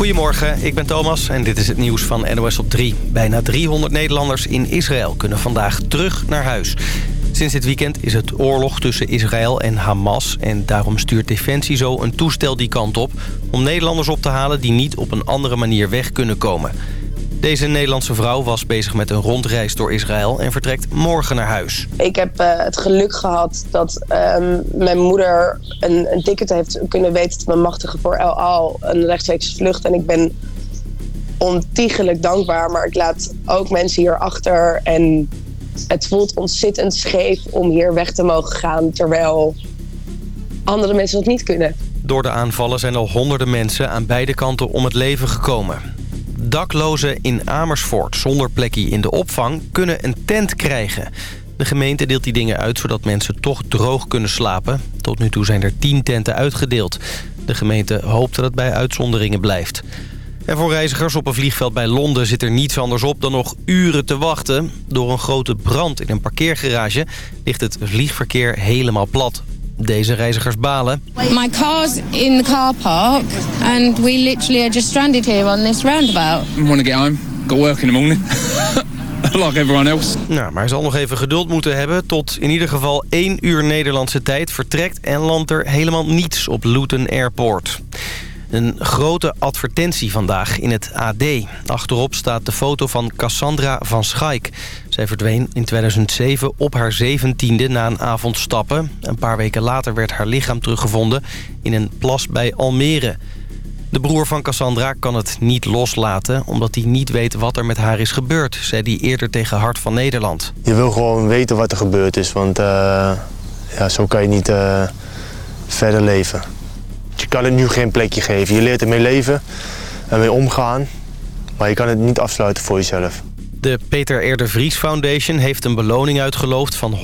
Goedemorgen, ik ben Thomas en dit is het nieuws van NOS op 3. Bijna 300 Nederlanders in Israël kunnen vandaag terug naar huis. Sinds dit weekend is het oorlog tussen Israël en Hamas... en daarom stuurt Defensie zo een toestel die kant op... om Nederlanders op te halen die niet op een andere manier weg kunnen komen. Deze Nederlandse vrouw was bezig met een rondreis door Israël... en vertrekt morgen naar huis. Ik heb uh, het geluk gehad dat um, mijn moeder een, een, ticket heeft kunnen weten te bemachtigen voor El Al. Een rechtstreeks vlucht. En ik ben ontiegelijk dankbaar. Maar ik laat ook mensen hier achter. En het voelt ontzettend scheef om hier weg te mogen gaan... terwijl andere mensen dat niet kunnen. Door de aanvallen zijn al honderden mensen aan beide kanten om het leven gekomen. Daklozen in Amersfoort zonder plekje in de opvang kunnen een tent krijgen. De gemeente deelt die dingen uit zodat mensen toch droog kunnen slapen. Tot nu toe zijn er tien tenten uitgedeeld. De gemeente hoopt dat het bij uitzonderingen blijft. En voor reizigers op een vliegveld bij Londen zit er niets anders op dan nog uren te wachten. Door een grote brand in een parkeergarage ligt het vliegverkeer helemaal plat. Deze reizigers balen. My car's in the car park and we literally are just stranded here on this roundabout. I want to get home. Got work in the morning. like everyone else. Nou, maar hij zal nog even geduld moeten hebben. Tot in ieder geval één uur Nederlandse tijd vertrekt en landt er helemaal niets op Luton Airport. Een grote advertentie vandaag in het AD. Achterop staat de foto van Cassandra van Schaik. Zij verdween in 2007 op haar zeventiende na een avond stappen. Een paar weken later werd haar lichaam teruggevonden in een plas bij Almere. De broer van Cassandra kan het niet loslaten... omdat hij niet weet wat er met haar is gebeurd... zei hij eerder tegen Hart van Nederland. Je wil gewoon weten wat er gebeurd is... want uh, ja, zo kan je niet uh, verder leven. Je kan het nu geen plekje geven. Je leert ermee leven en mee omgaan. Maar je kan het niet afsluiten voor jezelf. De Peter Eerder Vries Foundation heeft een beloning uitgeloofd van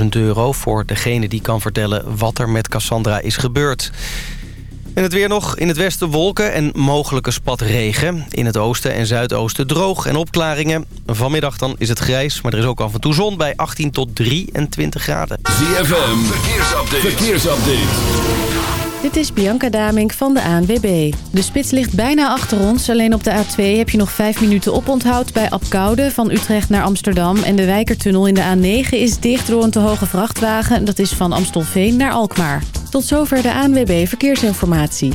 100.000 euro... voor degene die kan vertellen wat er met Cassandra is gebeurd. En het weer nog. In het westen wolken en mogelijke spat regen. In het oosten en zuidoosten droog en opklaringen. Vanmiddag dan is het grijs, maar er is ook af en toe zon bij 18 tot 23 graden. ZFM, verkeersupdate. verkeersupdate. Dit is Bianca Damink van de ANWB. De spits ligt bijna achter ons. Alleen op de A2 heb je nog 5 minuten oponthoud bij Apkoude van Utrecht naar Amsterdam. En de Wijkertunnel in de A9 is dicht door een te hoge vrachtwagen. Dat is van Amstelveen naar Alkmaar. Tot zover de ANWB Verkeersinformatie.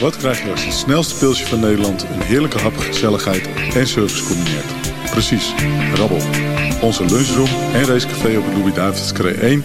Wat krijg je als het snelste pilsje van Nederland... een heerlijke hap, gezelligheid en service combineert? Precies, rabbel. Onze lunchroom en racecafé op de Louis-David's 1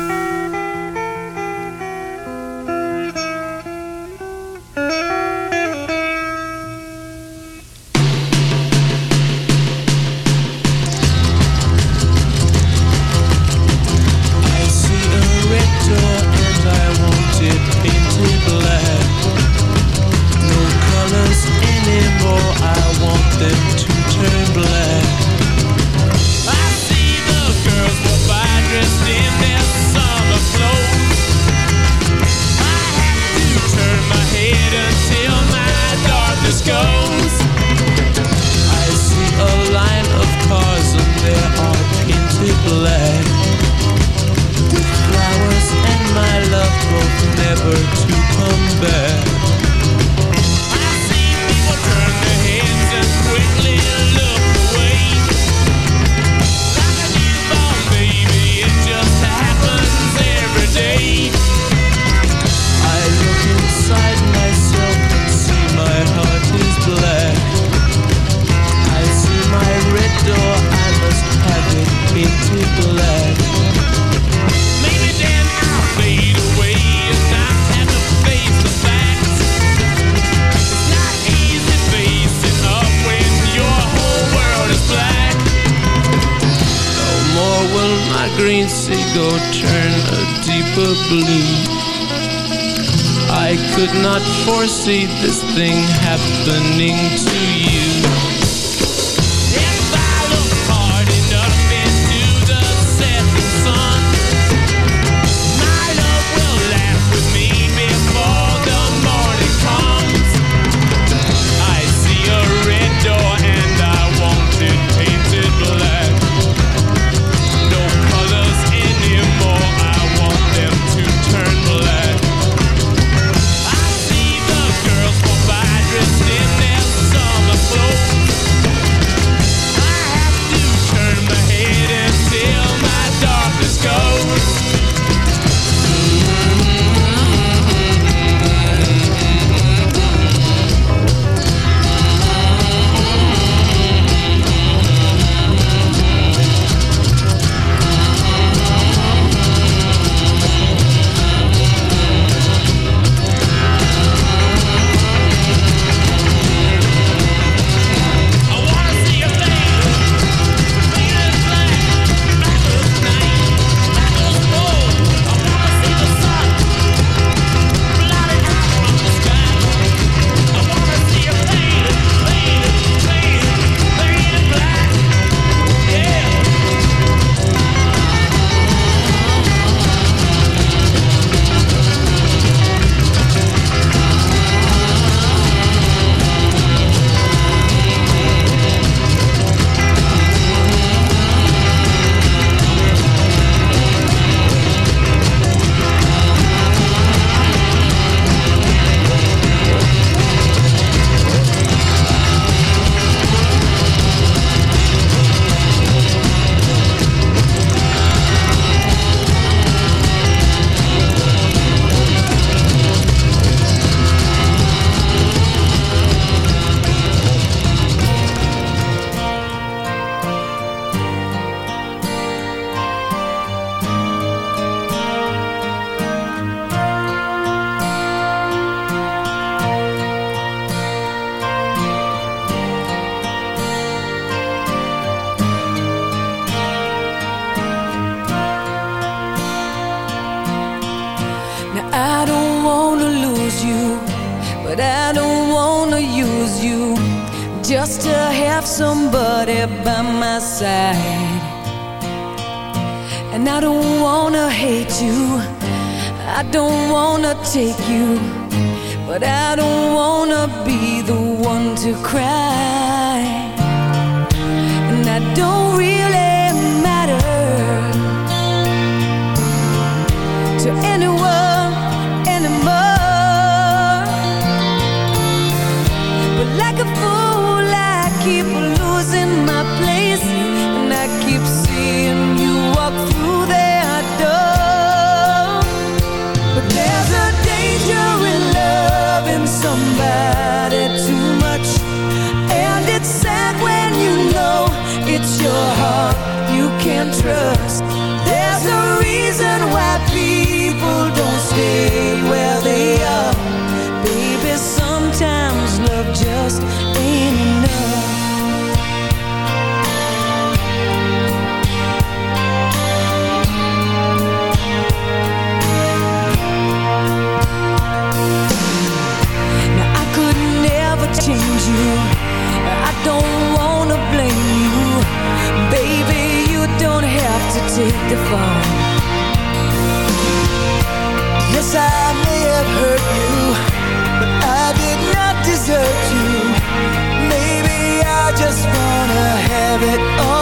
This thing happening to you. I don't wanna blame you. Baby, you don't have to take the fall. Yes, I may have hurt you But I did not desert you. Maybe I just wanna have it all.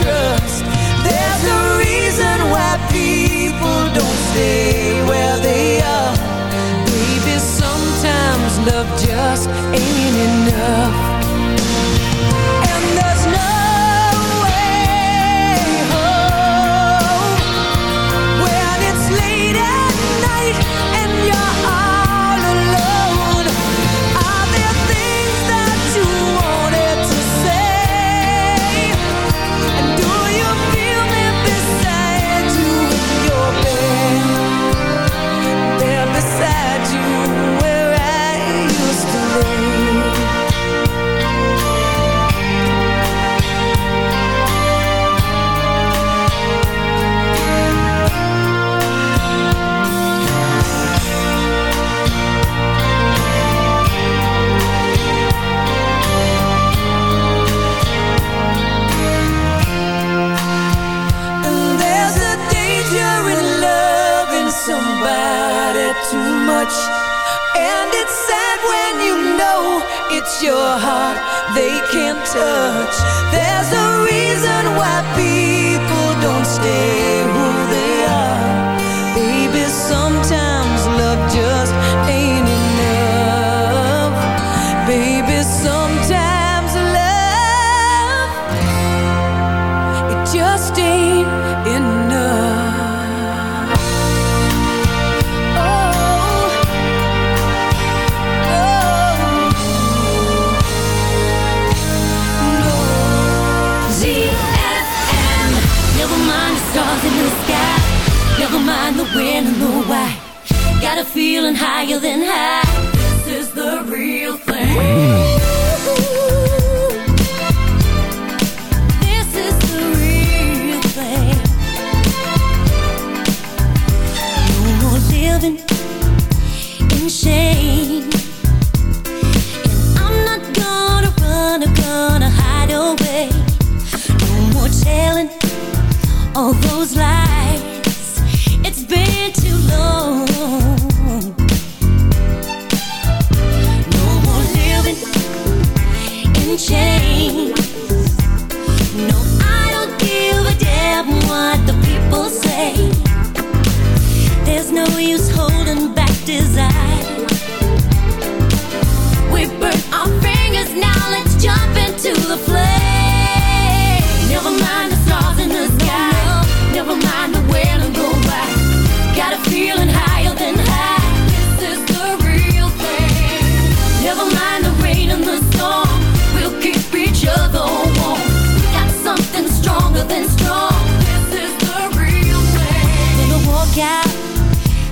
trust. There's a reason why people don't stay where they are. Baby, sometimes love just ain't enough. your heart they can't touch. There's a reason why people feeling higher than high. This is the real thing. This is the real thing. No more living in shame.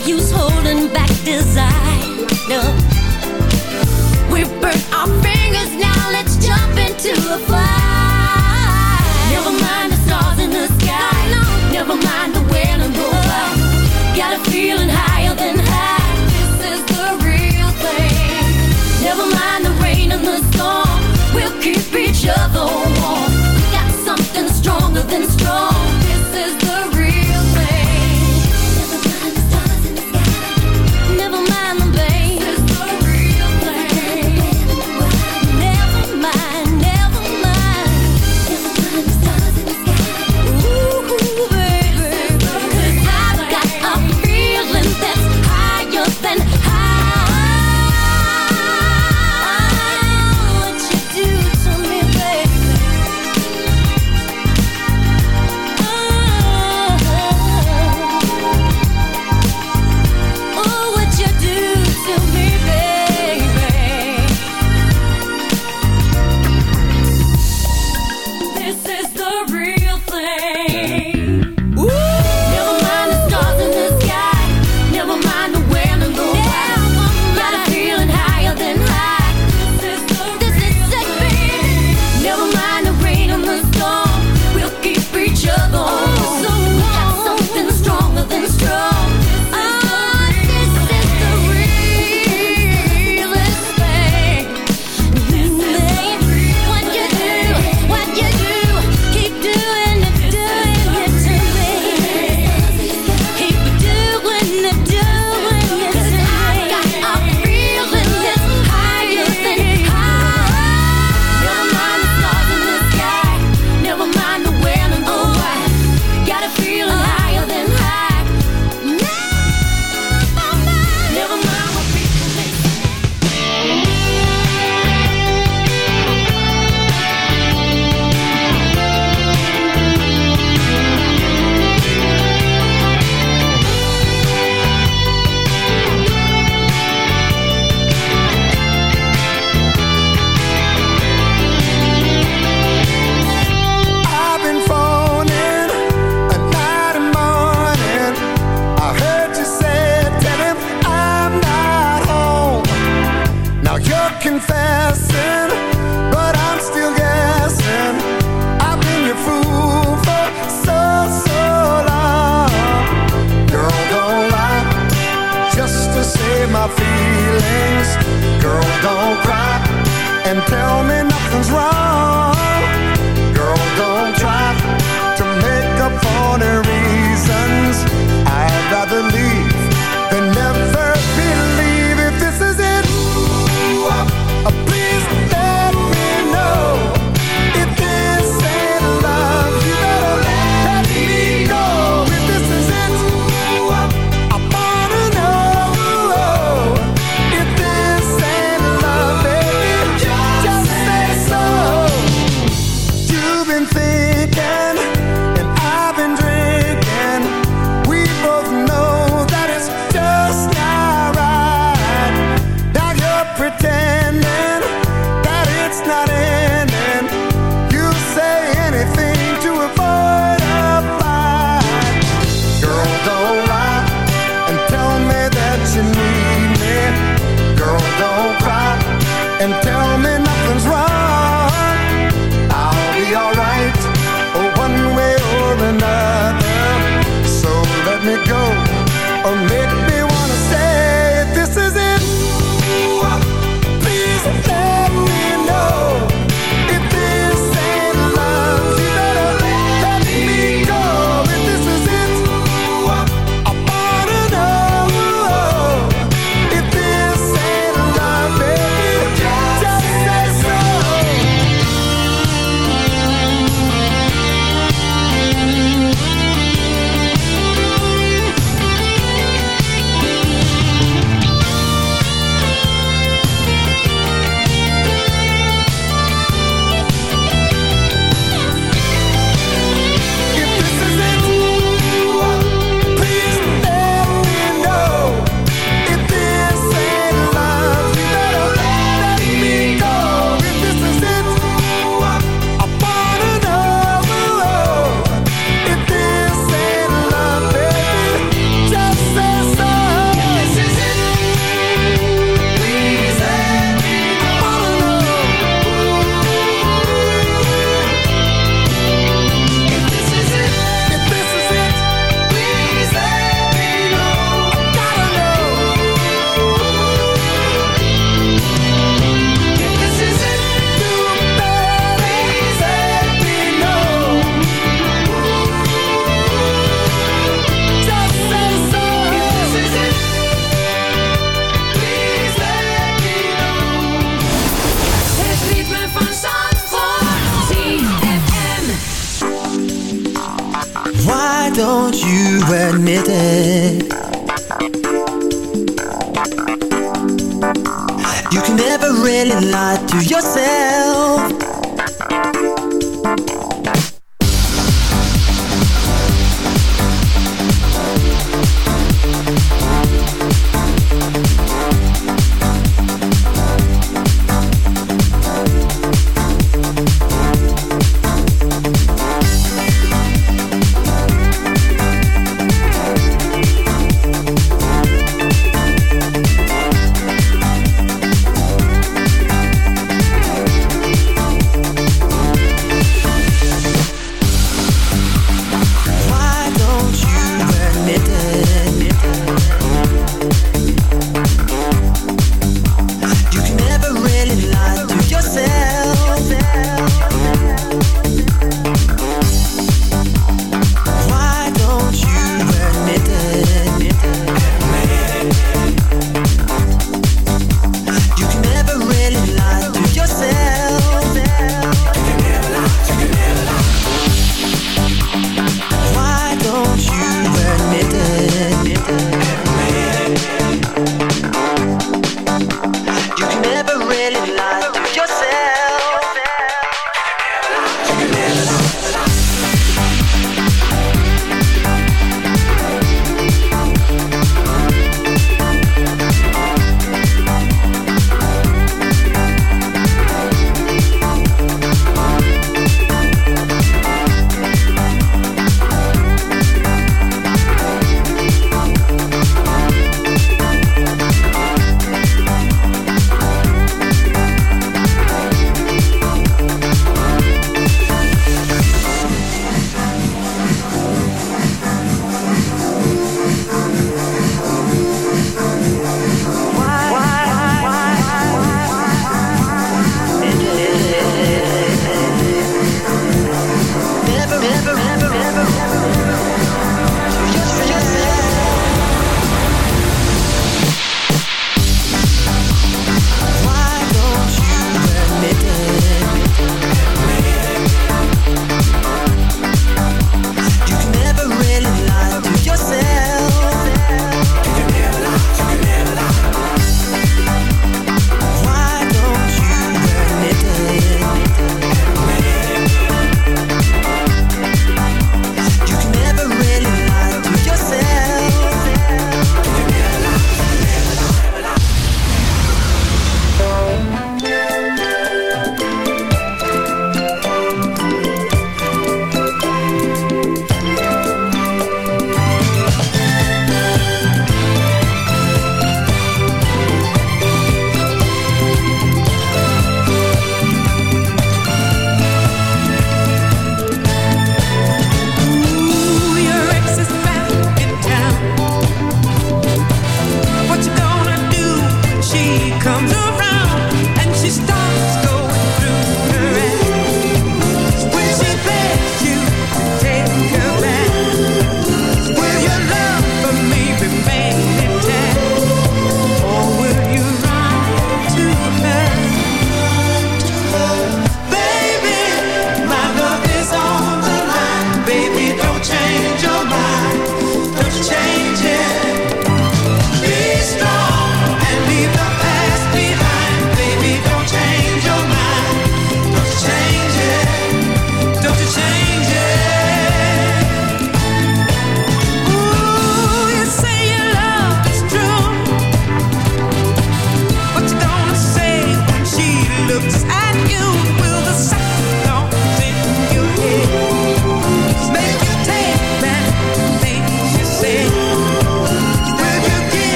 use holding back desire. No. We burnt our fingers, now let's jump into the fire. Never mind the stars in the sky. No. Never mind the wind and the by. Got a feeling higher than high. This is the real thing. Never mind the rain and the storm. We'll keep each other warm. We got something stronger than strong Hey.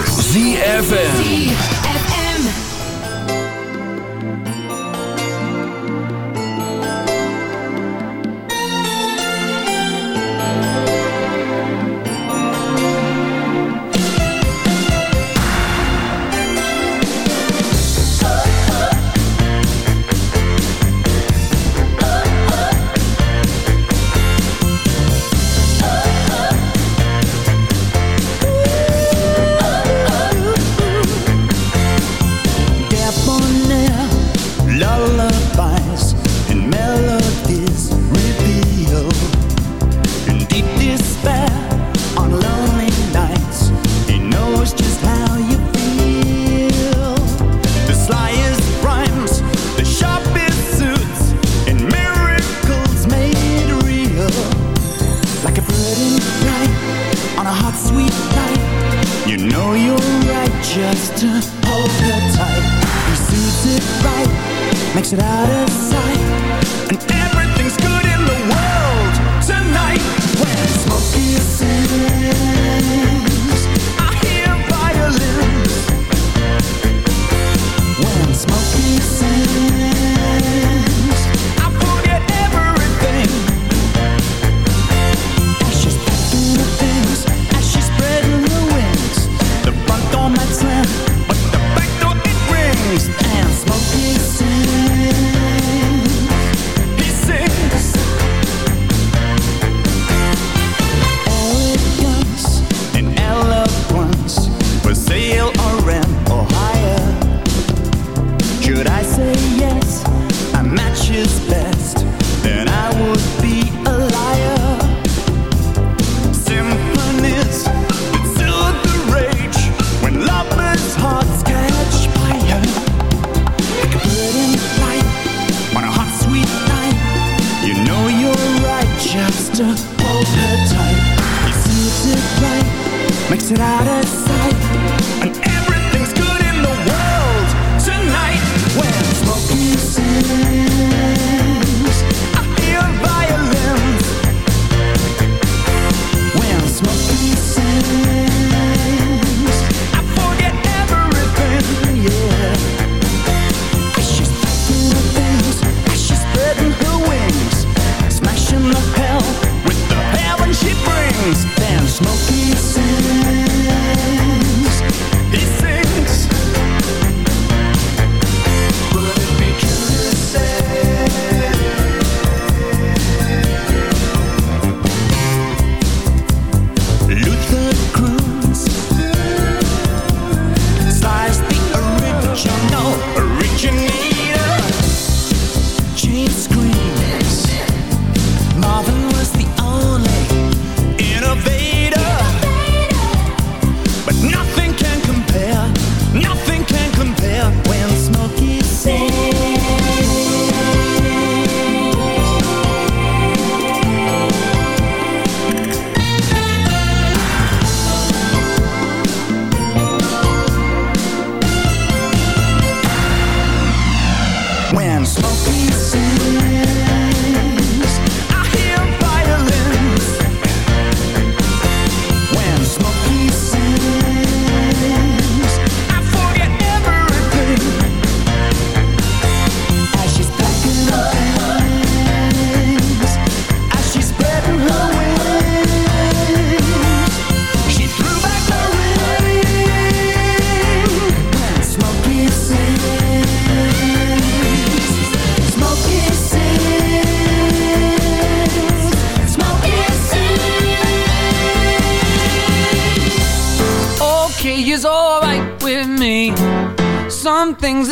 ZFM.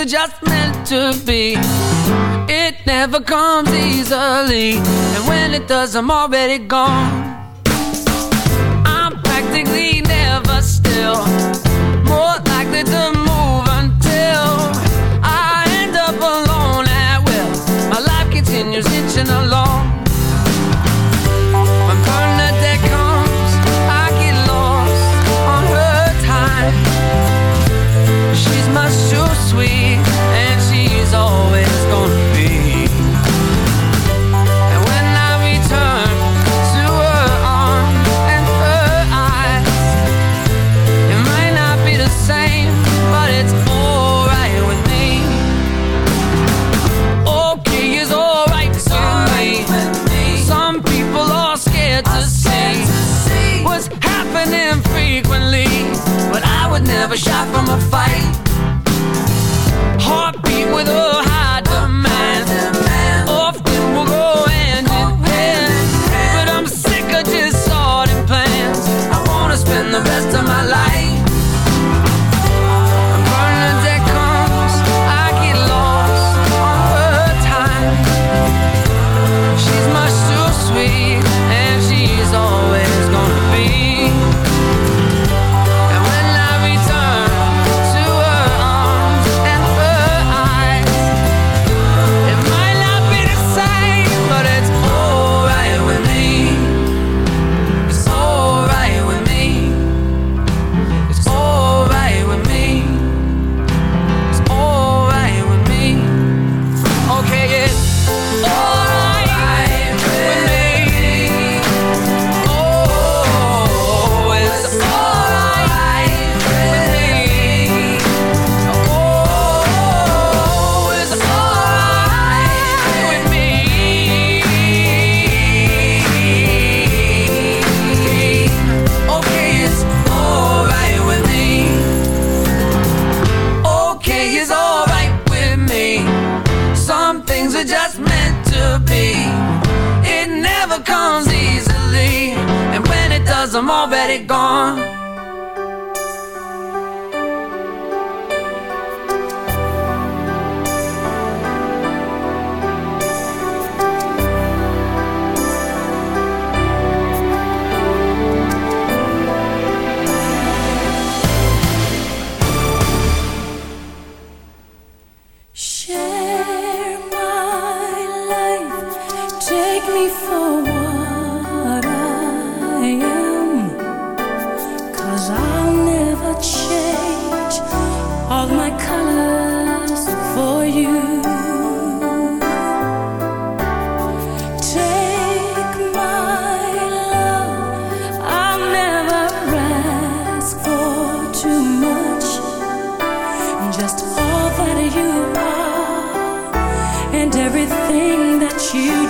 it just meant to be? It never comes easily, and when it does, I'm already gone. I'm practically never still. you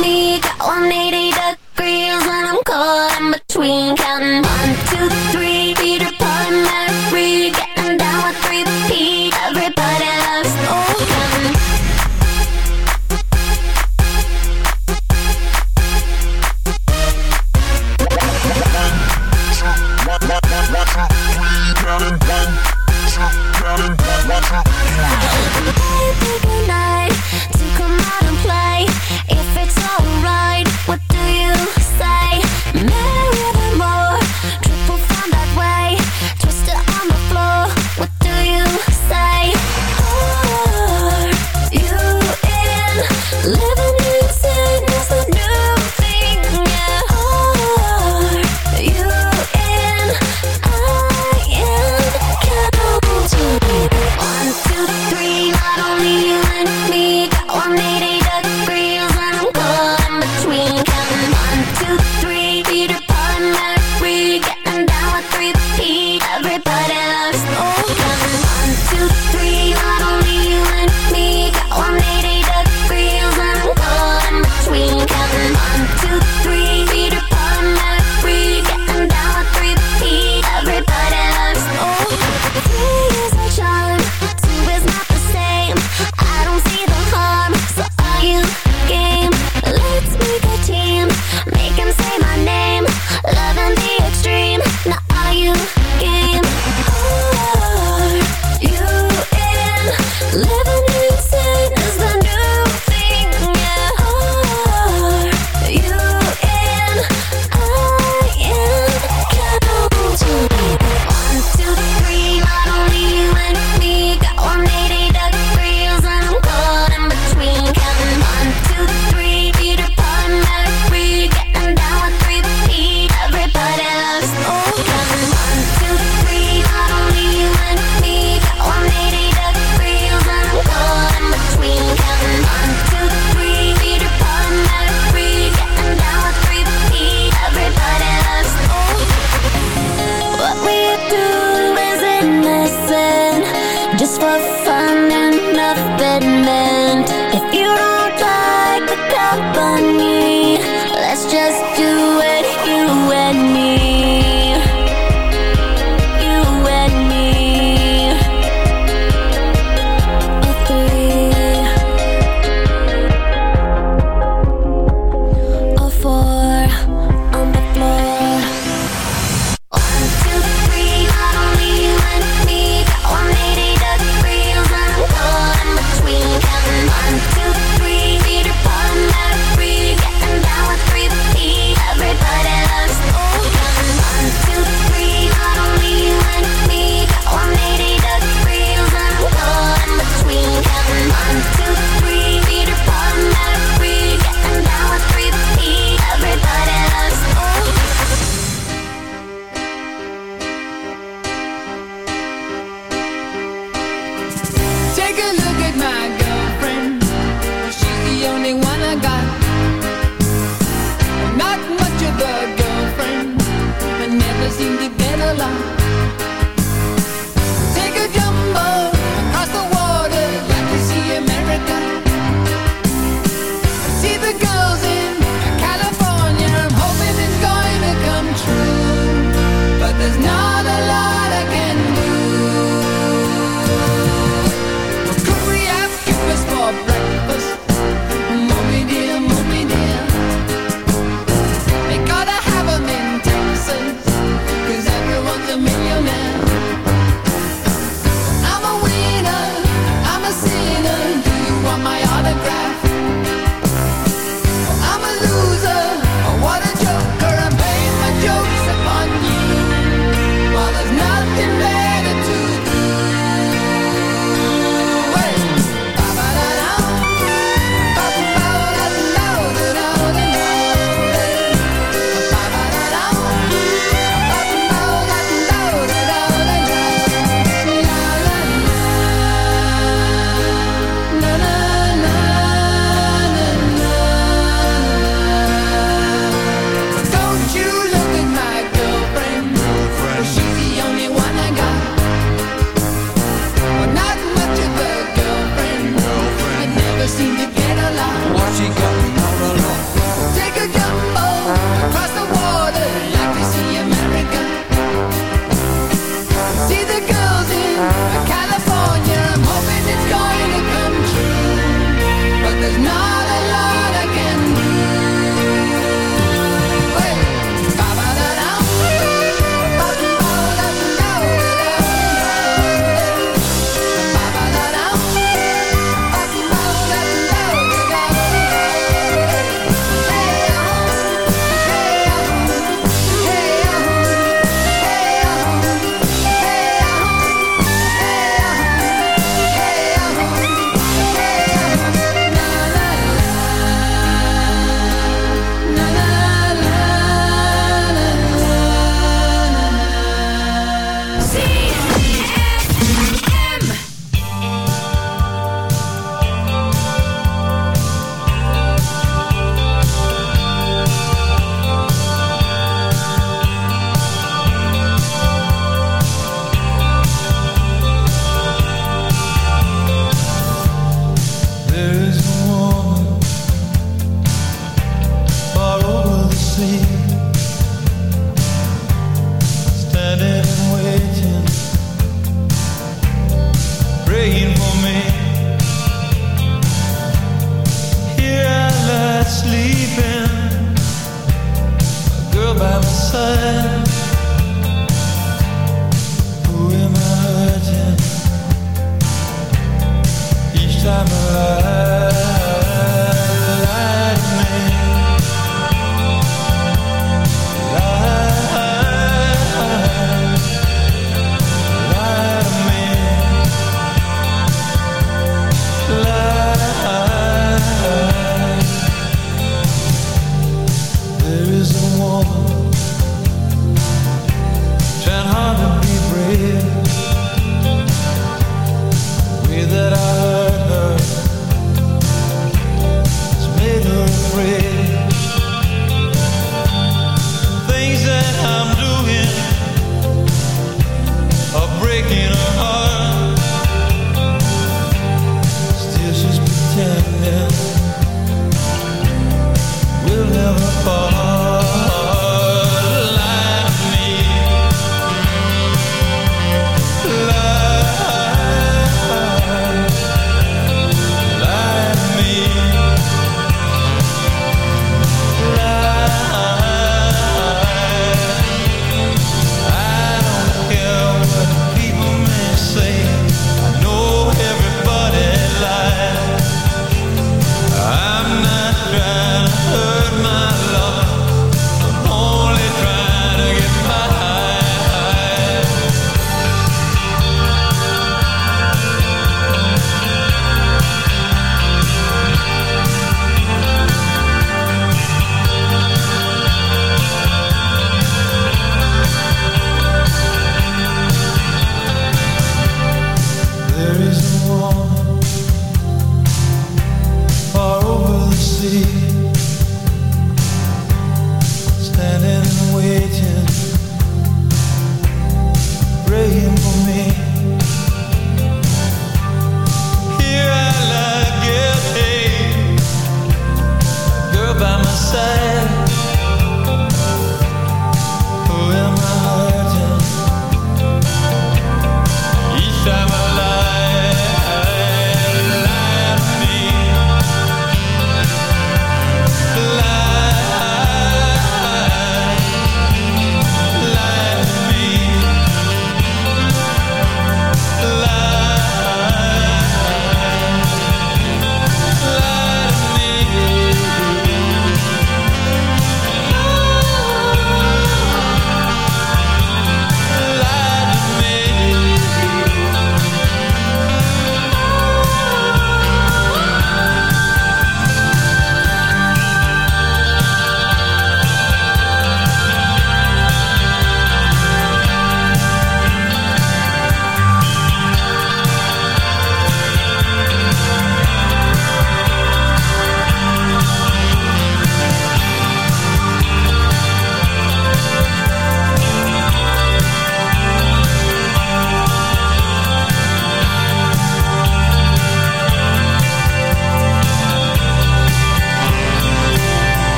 need, got one need. I got.